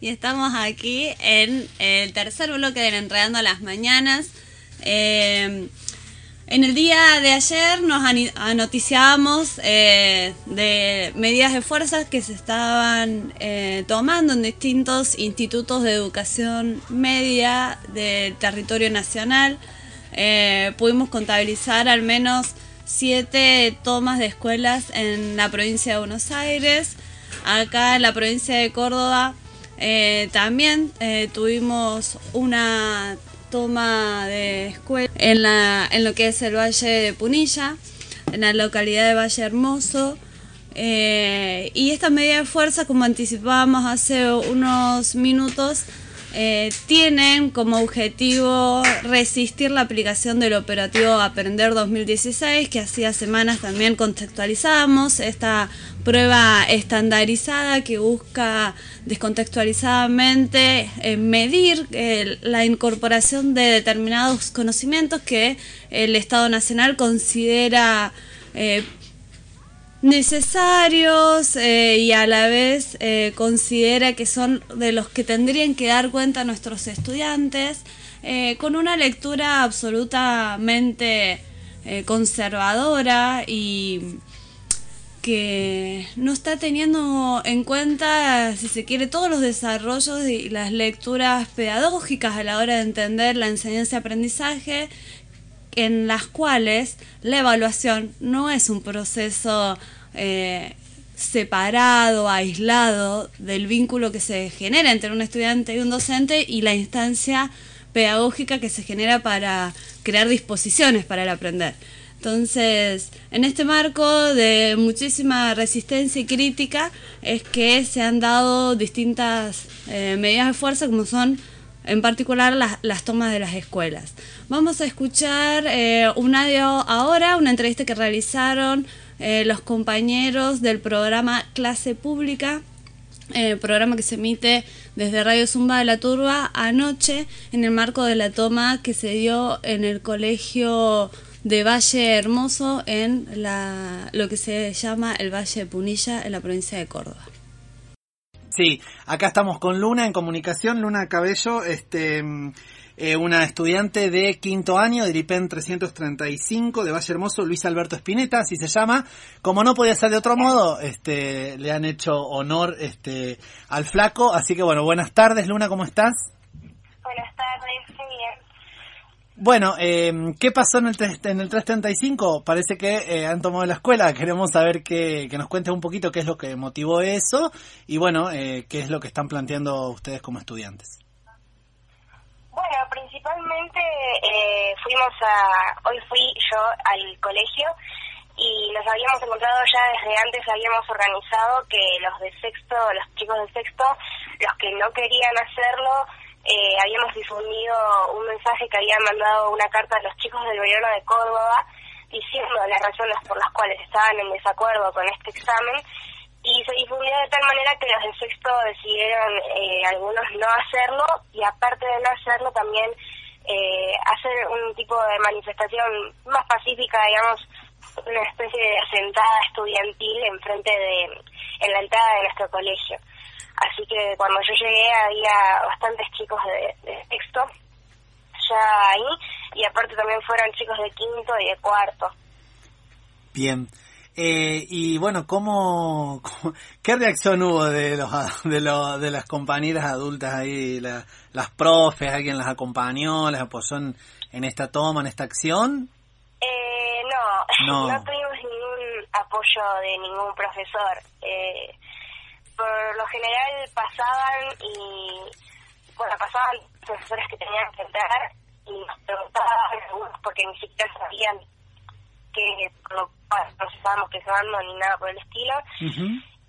y estamos aquí en el tercer bloque de Enredando las Mañanas. Eh, en el día de ayer nos noticiábamos eh, de medidas de fuerza que se estaban eh, tomando en distintos institutos de educación media del territorio nacional. pudimos contabilizar al menos siete tomas de escuelas en la provincia de Buenos Aires. Acá en la provincia de Córdoba eh, también eh, tuvimos una toma de escuela en, la, en lo que es el Valle de Punilla, en la localidad de Valle Hermoso. Eh, y esta medida de fuerza, como anticipábamos hace unos minutos, eh, tienen como objetivo resistir la aplicación del operativo Aprender 2016, que hacía semanas también contextualizamos, esta prueba estandarizada que busca descontextualizadamente eh, medir eh, la incorporación de determinados conocimientos que el Estado Nacional considera necesarios eh, y a la vez eh, considera que son de los que tendrían que dar cuenta nuestros estudiantes eh, con una lectura absolutamente conservadora y que no está teniendo en cuenta, si se quiere, todos los desarrollos y las lecturas pedagógicas a la hora de entender la enseñanza-aprendizaje en las cuales la evaluación no es un proceso eh, separado, aislado del vínculo que se genera entre un estudiante y un docente y la instancia pedagógica que se genera para crear disposiciones para el aprender. Entonces, en este marco de muchísima resistencia y crítica es que se han dado distintas eh, medidas de fuerza como son en particular las, las tomas de las escuelas. Vamos a escuchar eh, un audio ahora, una entrevista que realizaron eh, los compañeros del programa Clase Pública, eh, programa que se emite desde Radio Zumba de la Turba anoche en el marco de la toma que se dio en el colegio de Valle Hermoso en la, lo que se llama el Valle de Punilla en la provincia de Córdoba. Sí, acá estamos con Luna en comunicación, Luna Cabello, este eh, una estudiante de quinto año de IPEN 335 de Valle Hermoso, Luis Alberto Espineta, así se llama. Como no podía ser de otro modo, este, le han hecho honor este, al flaco. Así que bueno, buenas tardes, Luna, ¿cómo estás? Buenas tardes, muy bien. Bueno, eh, ¿qué pasó en el, en el 335? Parece que eh, han tomado la escuela. Queremos saber que, que nos cuentes un poquito qué es lo que motivó eso y bueno, qué es lo que están planteando ustedes como estudiantes. Bueno, principalmente eh, fuimos a, hoy fui yo al colegio y nos habíamos encontrado ya desde antes, habíamos organizado que los de sexto, los chicos de sexto, los que no querían hacerlo, eh, habíamos difundido un mensaje que habían mandado una carta a los chicos del gobierno de Córdoba diciendo las razones por las cuales estaban en desacuerdo con este examen y se difundió de tal manera que los de sexto decidieron eh, algunos no hacerlo y aparte de no hacerlo también eh, hacer un tipo de manifestación más pacífica, digamos, una especie de asentada estudiantil en frente de, en la entrada de nuestro colegio. Así que cuando yo llegué había bastantes chicos de, de sexto ya ahí y aparte también fueron chicos de quinto y de cuarto. Bien. Eh, y bueno, ¿cómo, qué reacción hubo de los de, los, de las compañeras adultas ahí, las profes, alguien las acompañó, las apoyó en, esta toma, en esta acción? Eh, no, no, tuvimos ningún apoyo de ningún profesor. Eh, por lo general pasaban y, bueno, pasaban profesores que tenían que entrar y nos preguntaban algunos porque ni siquiera sabían que no, procesábamos que se mandó ni nada por el estilo.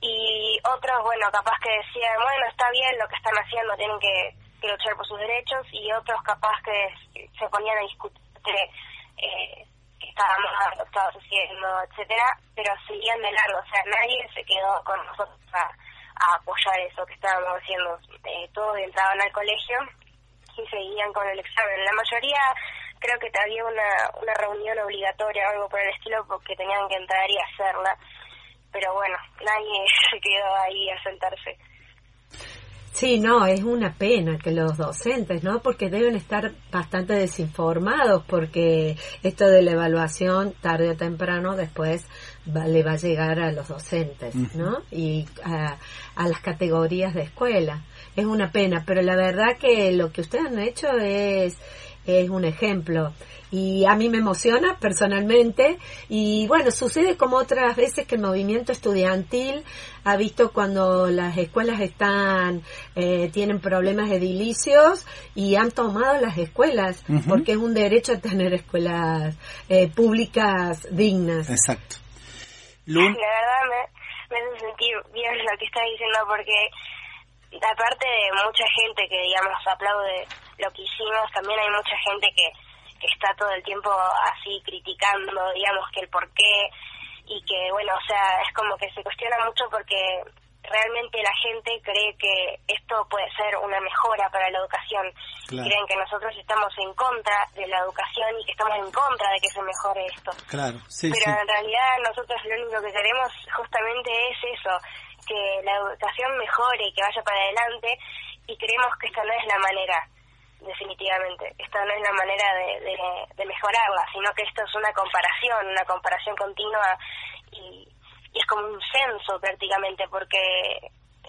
Y otros, bueno, capaz que decían, bueno, está bien lo que están haciendo, tienen que, luchar por sus derechos, y otros capaz que se ponían a discutir eh, que estábamos estados haciendo, etcétera, pero seguían de largo, o sea, nadie se quedó con nosotros a, apoyar eso que estábamos haciendo. Eh, todos entraban al colegio y seguían con el examen. La mayoría creo que había una, una reunión obligatoria o algo por el estilo porque tenían que entrar y hacerla. Pero bueno, nadie se quedó ahí a sentarse. Sí, no, es una pena que los docentes, ¿no? Porque deben estar bastante desinformados porque esto de la evaluación tarde o temprano después le va a llegar a los docentes, ¿no? Y a, a las categorías de escuela. Es una pena, pero la verdad que lo que ustedes han hecho es es un ejemplo y a mí me emociona personalmente y bueno, sucede como otras veces que el movimiento estudiantil ha visto cuando las escuelas están eh, tienen problemas edilicios y han tomado las escuelas porque es un derecho a tener escuelas eh, públicas dignas. Exacto. La verdad me, me hace sentir bien lo que estás diciendo porque aparte de mucha gente que digamos aplaude lo que hicimos, también hay mucha gente que, que está todo el tiempo así criticando, digamos, que el por qué. Y que, bueno, o sea, es como que se cuestiona mucho porque realmente la gente cree que esto puede ser una mejora para la educación. Creen que nosotros estamos en contra de la educación y que estamos en contra de que se mejore esto. Claro, sí, Pero en realidad nosotros lo único que queremos justamente es eso, que la educación mejore y que vaya para adelante y creemos que esta no es la manera definitivamente. Esta no es la manera de, de, mejorarla, sino que esto es una comparación, una comparación continua y, es como un censo prácticamente, porque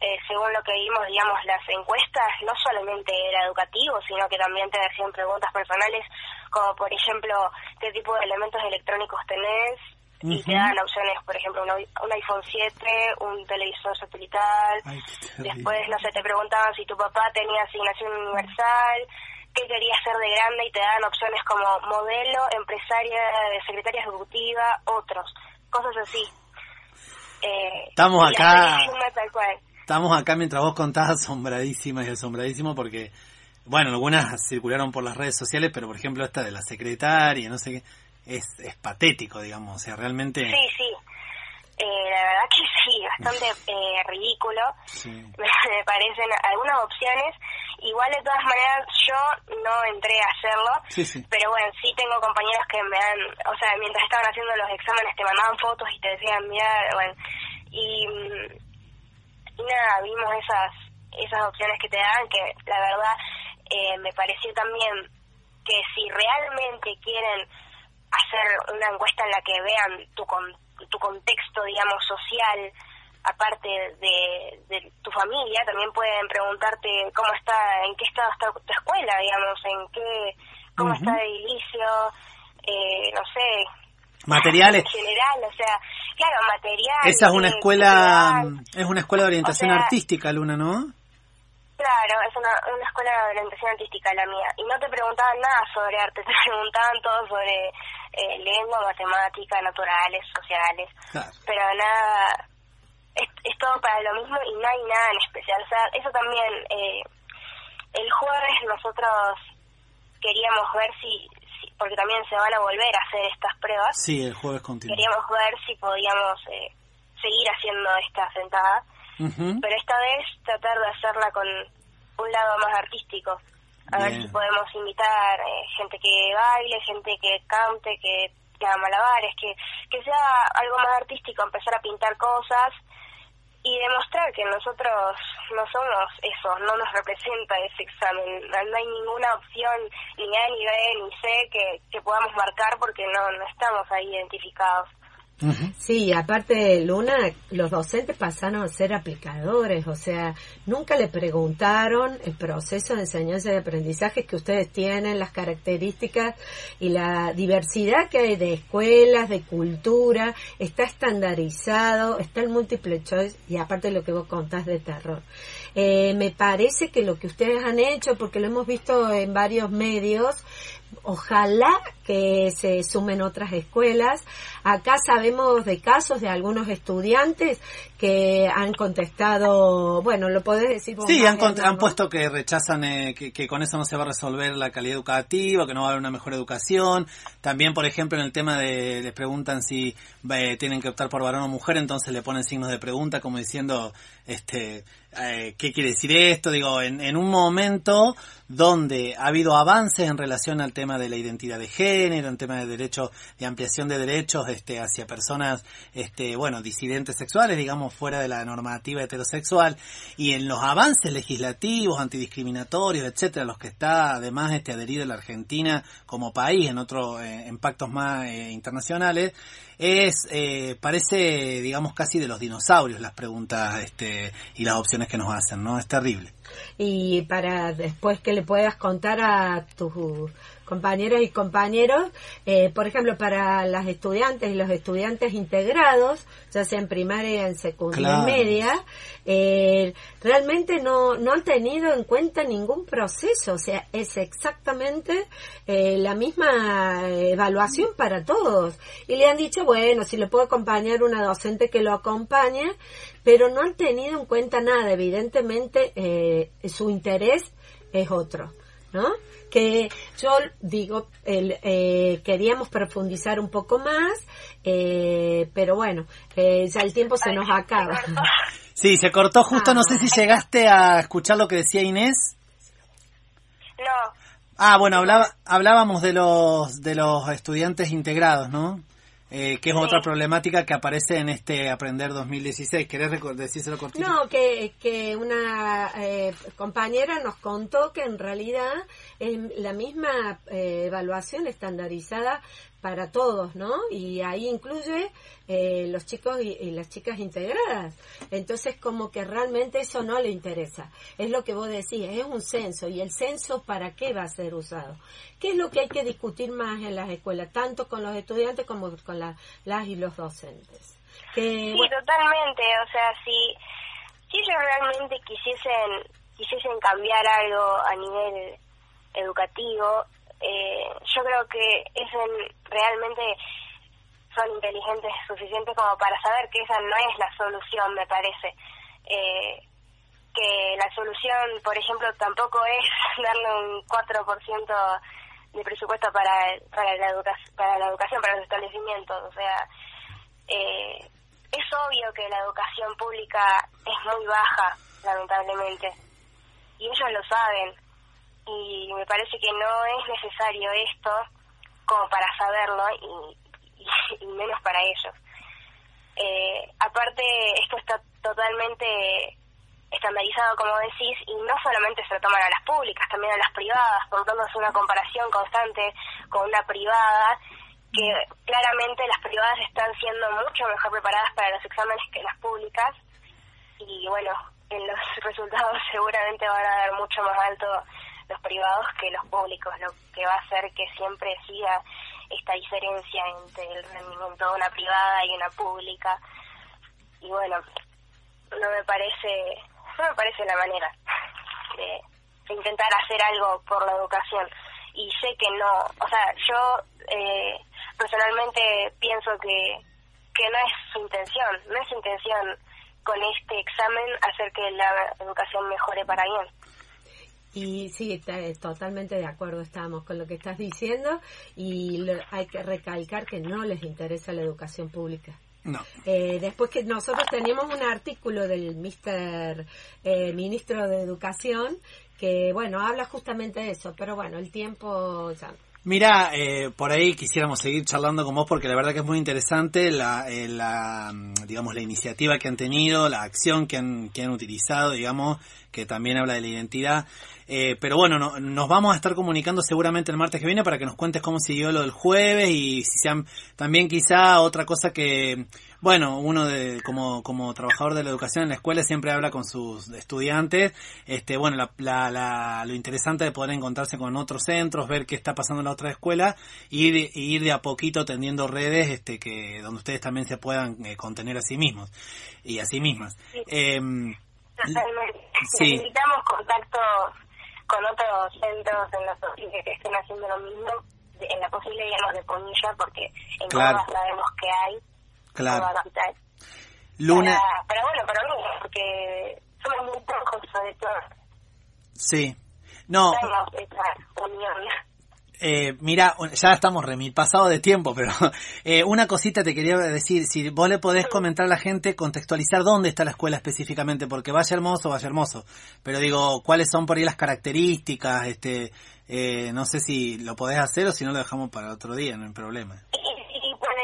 eh, según lo que vimos, digamos, las encuestas no solamente era educativo, sino que también te hacían preguntas personales, como por ejemplo, qué tipo de elementos electrónicos tenés, y te dan opciones, por ejemplo, un, iPhone 7, un televisor satelital. Después, no sé, te preguntaban si tu papá tenía asignación universal, qué quería hacer de grande y te dan opciones como modelo, empresaria, secretaria ejecutiva, otros, cosas así. Eh, estamos acá. Estamos acá mientras vos contás asombradísima y asombradísimo porque, bueno, algunas circularon por las redes sociales, pero por ejemplo esta de la secretaria, no sé qué es, es patético, digamos, o sea, realmente... Sí, sí, eh, la verdad que sí, bastante eh, ridículo, me parecen algunas opciones, igual de todas maneras yo no entré a hacerlo, pero bueno, sí tengo compañeros que me han, o sea, mientras estaban haciendo los exámenes te mandaban fotos y te decían, mira, bueno, y, y nada, vimos esas, esas opciones que te dan, que la verdad eh, me pareció también que si realmente quieren hacer una encuesta en la que vean tu, tu contexto, digamos, social, aparte de, de, tu familia, también pueden preguntarte cómo está, en qué estado está tu escuela, digamos, en qué, cómo está el edilicio, eh, no sé. Materiales. En general, o sea, claro, material. Esa es una escuela, es una escuela de orientación artística, Luna, ¿no? Claro, es una, una escuela de orientación artística la mía. Y no te preguntaban nada sobre arte, te preguntaban todo sobre eh, lengua, matemática, naturales, sociales. Pero nada, es, todo para lo mismo y no hay nada en especial. O sea, eso también, eh, el jueves nosotros queríamos ver si, porque también se van a volver a hacer estas pruebas. Sí, el jueves continúa. Queríamos ver si podíamos eh, seguir haciendo esta sentada pero esta vez tratar de hacerla con un lado más artístico. A ver si podemos invitar eh, gente que baile, gente que cante, que haga malabares, que, que sea algo más artístico, empezar a pintar cosas y demostrar que nosotros no somos eso, no nos representa ese examen. No hay ninguna opción, ni A, ni B, ni C, que, que podamos marcar porque no, no estamos ahí identificados. Sí, aparte, Luna, los docentes pasaron a ser aplicadores, o sea, nunca le preguntaron el proceso de enseñanza y aprendizaje que ustedes tienen, las características y la diversidad que hay de escuelas, de cultura, está estandarizado, está el múltiple choice y aparte lo que vos contás de terror. Eh, me parece que lo que ustedes han hecho, porque lo hemos visto en varios medios, ojalá que se sumen otras escuelas. Acá sabemos de casos de algunos estudiantes que han contestado, bueno, lo podés decir. Sí, han, han puesto que rechazan eh, que, con eso no se va a resolver la calidad educativa, que no va a haber una mejor educación. También, por ejemplo, en el tema de, les preguntan si eh, tienen que optar por varón o mujer, entonces le ponen signos de pregunta como diciendo, este, eh, ¿qué quiere decir esto? Digo, en, en un momento donde ha habido avances en relación al tema de la identidad de género, género, en tema de derechos, de ampliación de derechos este, hacia personas, este, bueno, disidentes sexuales, digamos, fuera de la normativa heterosexual, y en los avances legislativos, antidiscriminatorios, etcétera, los que está además este, adherido la Argentina como país en otros eh, en pactos más eh, internacionales, es eh, parece digamos casi de los dinosaurios las preguntas este y las opciones que nos hacen no es terrible. Y para después que le puedas contar a tus compañeros y compañeros, eh, por ejemplo, para las estudiantes y los estudiantes integrados, ya sea en primaria, en secundaria media, eh, realmente no, no han tenido en cuenta ningún proceso, o sea, es exactamente eh, la misma evaluación para todos. Y le han dicho, bueno, si le puedo acompañar una docente que lo acompañe, pero no han tenido en cuenta nada, evidentemente su interés es otro, ¿no? que yo digo, el, eh, queríamos profundizar un poco más, eh, pero bueno, eh, ya el tiempo se nos acaba. Sí, se cortó justo, no sé si llegaste a escuchar lo que decía Inés. No. Ah, bueno, hablaba, hablábamos de los, de los estudiantes integrados, ¿no? Eh, que es otra problemática que aparece en este Aprender 2016. ¿Querés decírselo cortito? No, que, que una eh, compañera nos contó que en realidad es la misma eh, evaluación estandarizada para todos, ¿no? Y ahí incluye eh, los chicos y, las chicas integradas. Entonces, como que realmente eso no le interesa. Es lo que vos decís, es un censo. ¿Y el censo para qué va a ser usado? ¿Qué es lo que hay que discutir más en las escuelas, tanto con los estudiantes como con las y los docentes? sí, totalmente. O sea, si, si ellos realmente quisiesen, quisiesen cambiar algo a nivel educativo, eh, yo creo que es realmente son inteligentes suficientes como para saber que esa no es la solución, me parece. Eh, que la solución, por ejemplo, tampoco es darle un 4% de presupuesto para, para, la educación, para la educación, para los establecimientos. O sea, eh, es obvio que la educación pública es muy baja, lamentablemente. Y ellos lo saben y me parece que no es necesario esto como para saberlo y, menos para ellos. Eh, aparte, esto está totalmente estandarizado, como decís, y no solamente se lo toman a las públicas, también a las privadas, por lo tanto es una comparación constante con una privada, que claramente las privadas están siendo mucho mejor preparadas para los exámenes que las públicas, y bueno, en los resultados seguramente van a dar mucho más alto los privados que los públicos, lo que va a hacer que siempre siga esta diferencia entre el rendimiento de una privada y una pública. Y bueno, no me parece, no me parece la manera de, intentar hacer algo por la educación. Y sé que no, o sea, yo eh, personalmente pienso que, que no es su intención, no es su intención con este examen hacer que la educación mejore para bien. Y sí, eh, totalmente de acuerdo estamos con lo que estás diciendo y hay que recalcar que no les interesa la educación pública. No. Eh, después que nosotros tenemos un artículo del Mister eh, Ministro de Educación que, bueno, habla justamente de eso, pero bueno, el tiempo ya Mira, eh, por ahí quisiéramos seguir charlando con vos porque la verdad que es muy interesante la, eh, la, digamos, la iniciativa que han tenido, la acción que han, que han utilizado, digamos, que también habla de la identidad. Eh, pero bueno, no, nos vamos a estar comunicando seguramente el martes que viene para que nos cuentes cómo siguió lo del jueves y si sean también quizá otra cosa que bueno, uno de, como, como trabajador de la educación en la escuela siempre habla con sus estudiantes, este, bueno, la, la, lo interesante de poder encontrarse con otros centros, ver qué está pasando en la otra escuela, y ir, ir de a poquito tendiendo redes, este, que, donde ustedes también se puedan eh, contener a sí mismos y a sí mismas. Em, Necesitamos contacto con otros centros en posible que estén haciendo lo mismo, en la posible, digamos, de Ponilla, porque en claro. sabemos que hay Claro. Luna. Pero, bueno, para mí, porque somos muy pocos sobre todo. Sí. No. Eh, mira, ya estamos remil pasado de tiempo, pero eh, una cosita te quería decir, si vos le podés comentar a la gente, contextualizar dónde está la escuela específicamente, porque vaya hermoso, vaya hermoso, pero digo, cuáles son por ahí las características, este, eh, no sé si lo podés hacer o si no lo dejamos para otro día, no hay problema. Y, bueno,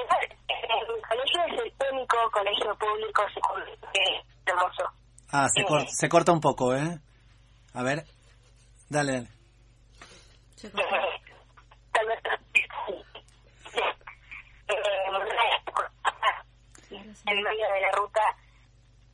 el colegio es el único colegio público hermoso. Ah, se, cor se corta un poco, ¿eh? A ver, dale, dale. En medio de la ruta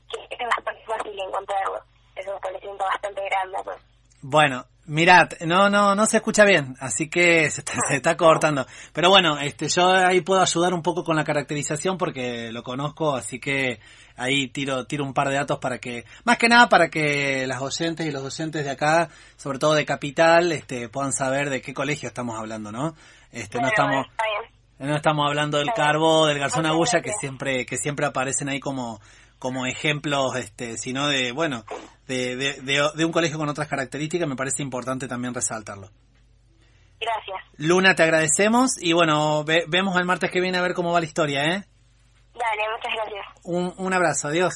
que es bastante fácil encontrarlo. Es un establecimiento bastante grande. Pues. Bueno, mirad, no, no, no se escucha bien, así que se está, cortando. Pero bueno, este, yo ahí puedo ayudar un poco con la caracterización porque lo conozco, así que ahí tiro, tiro un par de datos para que, más que nada para que las oyentes y los docentes de acá, sobre todo de Capital, este, puedan saber de qué colegio estamos hablando, ¿no? Este, no estamos, no estamos hablando del Carbo, del Garzón Agulla, que siempre, que siempre aparecen ahí como, como ejemplos, este, sino de, bueno, de, de, de, un colegio con otras características, me parece importante también resaltarlo. Gracias. Luna, te agradecemos y bueno, vemos el martes que viene a ver cómo va la historia, ¿eh? Dale, muchas gracias. Un, un abrazo, adiós.